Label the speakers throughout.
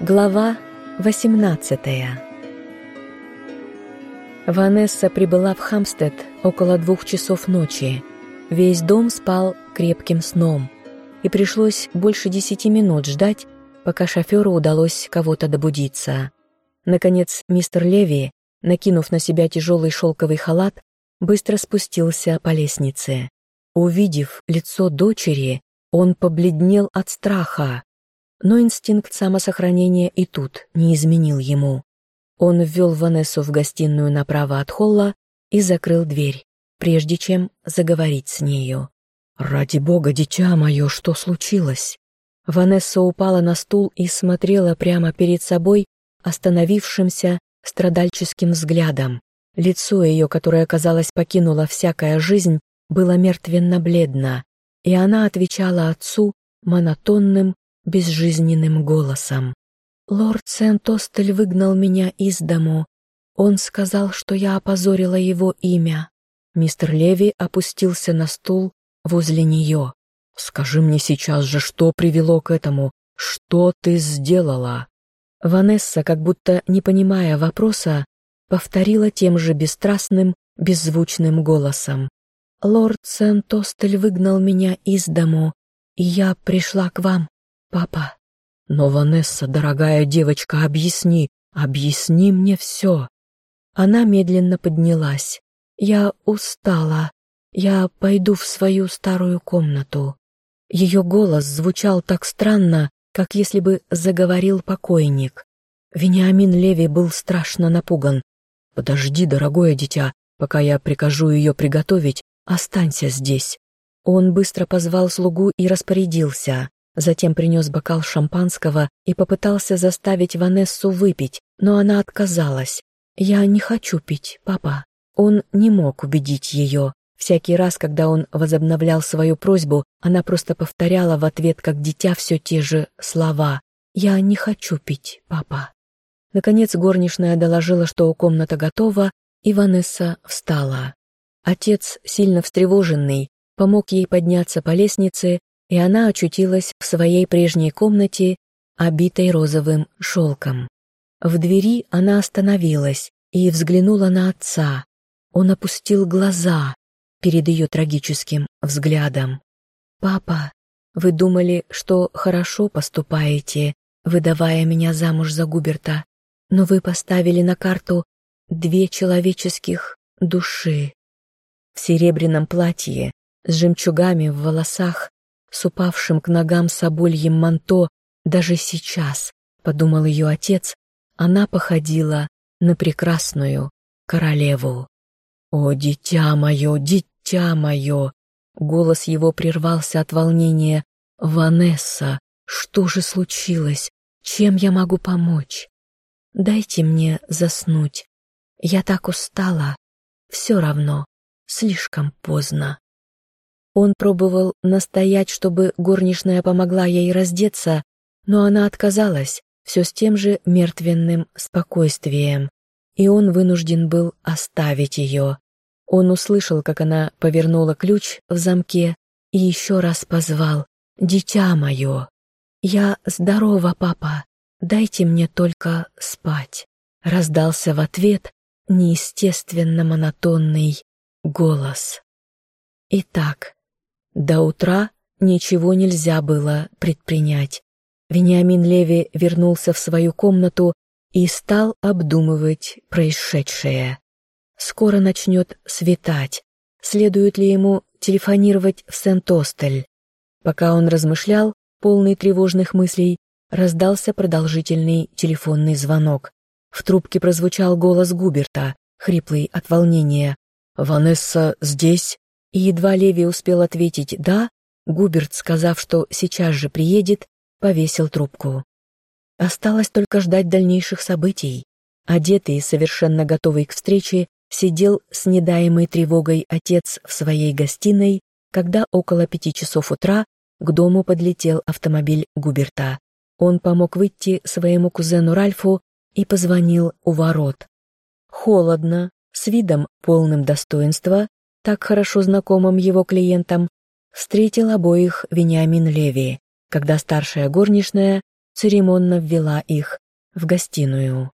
Speaker 1: Глава 18 Ванесса прибыла в Хамстед около двух часов ночи. Весь дом спал крепким сном, и пришлось больше десяти минут ждать, пока шоферу удалось кого-то добудиться. Наконец, мистер Леви, накинув на себя тяжелый шелковый халат, быстро спустился по лестнице. Увидев лицо дочери, он побледнел от страха, но инстинкт самосохранения и тут не изменил ему. Он ввел Ванессу в гостиную направо от холла и закрыл дверь, прежде чем заговорить с нею. «Ради бога, дитя мое, что случилось?» Ванесса упала на стул и смотрела прямо перед собой остановившимся страдальческим взглядом. Лицо ее, которое, казалось, покинула всякая жизнь, было мертвенно-бледно, и она отвечала отцу монотонным, безжизненным голосом. «Лорд Сент-Остель выгнал меня из дому. Он сказал, что я опозорила его имя». Мистер Леви опустился на стул возле нее. «Скажи мне сейчас же, что привело к этому? Что ты сделала?» Ванесса, как будто не понимая вопроса, повторила тем же бесстрастным, беззвучным голосом. «Лорд Сент-Остель выгнал меня из дому, и я пришла к вам. «Папа». «Но, Ванесса, дорогая девочка, объясни, объясни мне все». Она медленно поднялась. «Я устала. Я пойду в свою старую комнату». Ее голос звучал так странно, как если бы заговорил покойник. Вениамин Леви был страшно напуган. «Подожди, дорогое дитя, пока я прикажу ее приготовить, останься здесь». Он быстро позвал слугу и распорядился. Затем принес бокал шампанского и попытался заставить Ванессу выпить, но она отказалась. «Я не хочу пить, папа». Он не мог убедить ее. Всякий раз, когда он возобновлял свою просьбу, она просто повторяла в ответ, как дитя, все те же слова. «Я не хочу пить, папа». Наконец горничная доложила, что комната готова, и Ванесса встала. Отец, сильно встревоженный, помог ей подняться по лестнице и она очутилась в своей прежней комнате, обитой розовым шелком. В двери она остановилась и взглянула на отца. Он опустил глаза перед ее трагическим взглядом. «Папа, вы думали, что хорошо поступаете, выдавая меня замуж за Губерта, но вы поставили на карту две человеческих души. В серебряном платье, с жемчугами в волосах, с упавшим к ногам собольем манто, даже сейчас, подумал ее отец, она походила на прекрасную королеву. «О, дитя мое, дитя мое!» Голос его прервался от волнения. «Ванесса, что же случилось? Чем я могу помочь? Дайте мне заснуть. Я так устала. Все равно, слишком поздно». Он пробовал настоять, чтобы горничная помогла ей раздеться, но она отказалась, все с тем же мертвенным спокойствием, и он вынужден был оставить ее. Он услышал, как она повернула ключ в замке и еще раз позвал «Дитя мое!» «Я здорова, папа, дайте мне только спать», раздался в ответ неестественно монотонный голос. Итак, до утра ничего нельзя было предпринять. Вениамин Леви вернулся в свою комнату и стал обдумывать происшедшее. Скоро начнет светать. Следует ли ему телефонировать в Сент-Остель? Пока он размышлял, полный тревожных мыслей, раздался продолжительный телефонный звонок. В трубке прозвучал голос Губерта, хриплый от волнения. «Ванесса здесь?» И едва Леви успел ответить «да», Губерт, сказав, что сейчас же приедет, повесил трубку. Осталось только ждать дальнейших событий. Одетый и совершенно готовый к встрече, сидел с недаемой тревогой отец в своей гостиной, когда около пяти часов утра к дому подлетел автомобиль Губерта. Он помог выйти своему кузену Ральфу и позвонил у ворот. Холодно, с видом полным достоинства, так хорошо знакомым его клиентам, встретил обоих Вениамин Леви, когда старшая горничная церемонно ввела их в гостиную.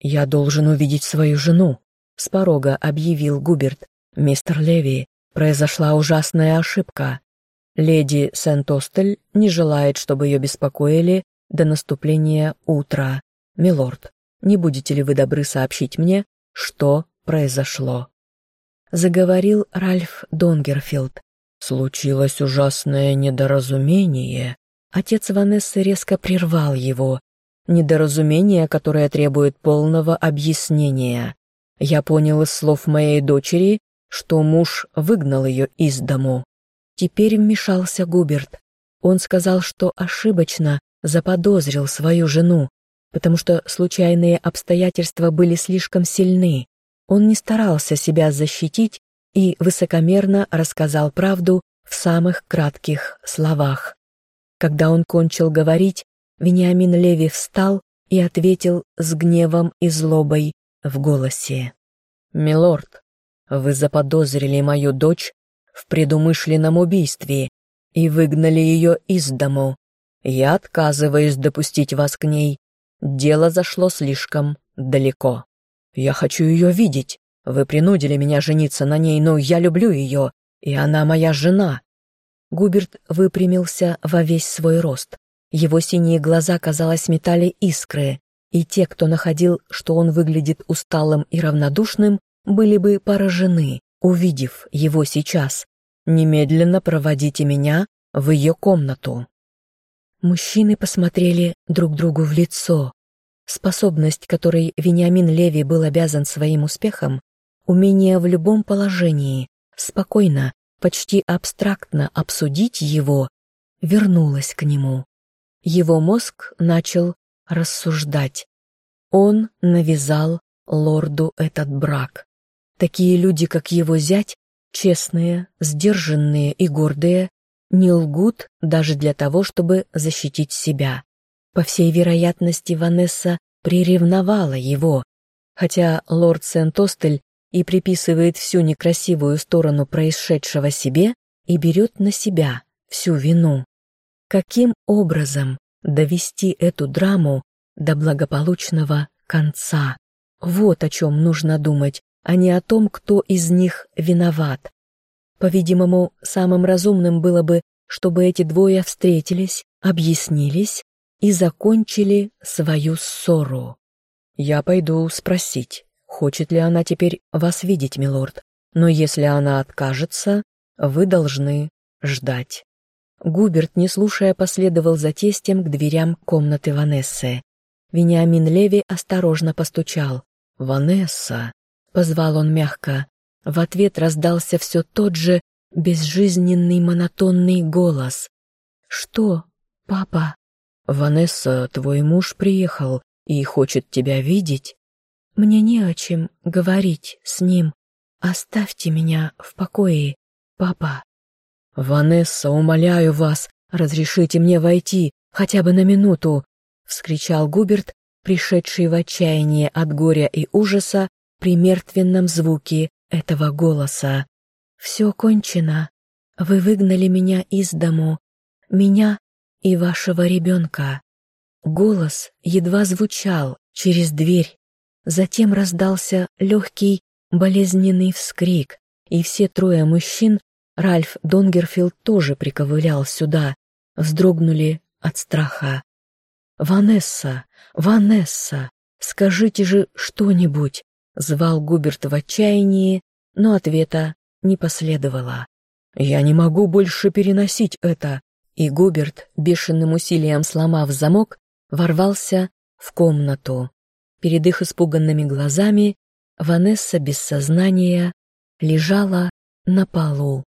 Speaker 1: «Я должен увидеть свою жену», — с порога объявил Губерт. «Мистер Леви, произошла ужасная ошибка. Леди Сент-Остель не желает, чтобы ее беспокоили до наступления утра. Милорд, не будете ли вы добры сообщить мне, что произошло?» Заговорил Ральф Донгерфилд. «Случилось ужасное недоразумение». Отец Ванессы резко прервал его. Недоразумение, которое требует полного объяснения. Я понял из слов моей дочери, что муж выгнал ее из дому. Теперь вмешался Губерт. Он сказал, что ошибочно заподозрил свою жену, потому что случайные обстоятельства были слишком сильны. Он не старался себя защитить и высокомерно рассказал правду в самых кратких словах. Когда он кончил говорить, Вениамин Леви встал и ответил с гневом и злобой в голосе. «Милорд, вы заподозрили мою дочь в предумышленном убийстве и выгнали ее из дому. Я отказываюсь допустить вас к ней. Дело зашло слишком далеко». Я хочу ее видеть. Вы принудили меня жениться на ней, но я люблю ее, и она моя жена». Губерт выпрямился во весь свой рост. Его синие глаза, казалось, метали искры, и те, кто находил, что он выглядит усталым и равнодушным, были бы поражены, увидев его сейчас. «Немедленно проводите меня в ее комнату». Мужчины посмотрели друг другу в лицо, Способность, которой Вениамин Леви был обязан своим успехом, умение в любом положении, спокойно, почти абстрактно обсудить его, вернулась к нему. Его мозг начал рассуждать. Он навязал лорду этот брак. Такие люди, как его зять, честные, сдержанные и гордые, не лгут даже для того, чтобы защитить себя. По всей вероятности, Ванесса приревновала его, хотя лорд Сент-Остель и приписывает всю некрасивую сторону происшедшего себе и берет на себя всю вину. Каким образом довести эту драму до благополучного конца? Вот о чем нужно думать, а не о том, кто из них виноват. По-видимому, самым разумным было бы, чтобы эти двое встретились, объяснились и закончили свою ссору. Я пойду спросить, хочет ли она теперь вас видеть, милорд, но если она откажется, вы должны ждать. Губерт, не слушая, последовал за тестем к дверям комнаты Ванессы. Вениамин Леви осторожно постучал. «Ванесса!» — позвал он мягко. В ответ раздался все тот же безжизненный монотонный голос. «Что, папа?» «Ванесса, твой муж приехал и хочет тебя видеть?» «Мне не о чем говорить с ним. Оставьте меня в покое, папа». «Ванесса, умоляю вас, разрешите мне войти, хотя бы на минуту!» — вскричал Губерт, пришедший в отчаяние от горя и ужаса при мертвенном звуке этого голоса. «Все кончено. Вы выгнали меня из дому. Меня и вашего ребенка». Голос едва звучал через дверь. Затем раздался легкий болезненный вскрик, и все трое мужчин, Ральф Донгерфилд тоже приковылял сюда, вздрогнули от страха. «Ванесса! Ванесса! Скажите же что-нибудь!» — звал Губерт в отчаянии, но ответа не последовало. «Я не могу больше переносить это!» И Губерт, бешеным усилием сломав замок, ворвался в комнату. Перед их испуганными глазами Ванесса без сознания лежала на полу.